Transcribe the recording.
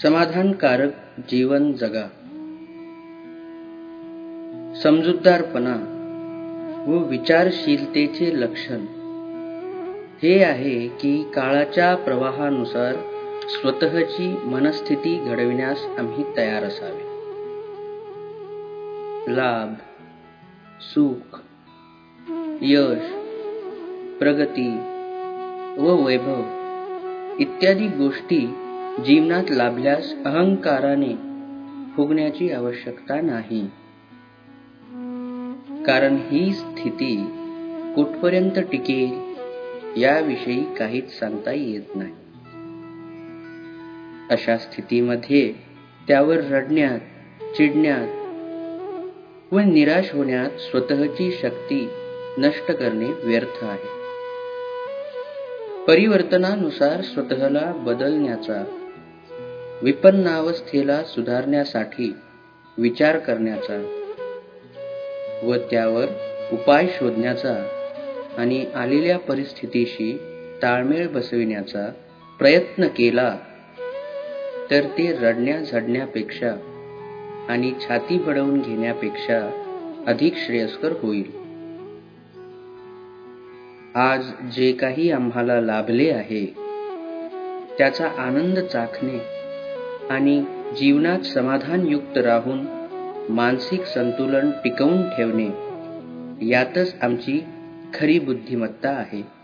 समाधानकारक जीवन जगा. समजूतदारपणा व विचारशीलतेचे लक्षण. हे आहे की काळाच्या प्रवाहानुसार स्वतःची मनस्थिती घडविण्यास आम्ही तयार असावे. लाभ सुख यश प्रगती व वैभव इत्यादी गोष्टी जीवनात लाभल्यास अहंकाराने फुगण्याची आवश्यकता नाही. कारण ही स्थिती कुठपर्यंत टिकेल याविषयी काहीच सांगता येत नाही. अशा स्थितीमध्ये त्यावर रडण्यात चिडण्यात व निराश होण्यात स्वतःची शक्ती नष्ट करणे व्यर्थ आहे. परिवर्तनानुसार स्वतःला बदलण्याचा विपन्नावस्थेला सुधारण्यासाठी विचार करण्याचा व त्यावर उपाय शोधण्याचा आणि आलेल्या परिस्थितीशी ताळमेळ बसविण्याचा प्रयत्न केला तर ते रडण्या झडण्यापेक्षा आणि छाती बडवून घेण्यापेक्षा अधिक श्रेयस्कर होईल. आज जे काही आम्हाला लाभले आहे त्याचा आनंद चाखणे आणि जीवनात समाधानयुक्त राहून मानसिक संतुलन टिकवून ठेवणे यातच आमची खरी बुद्धिमत्ता आहे.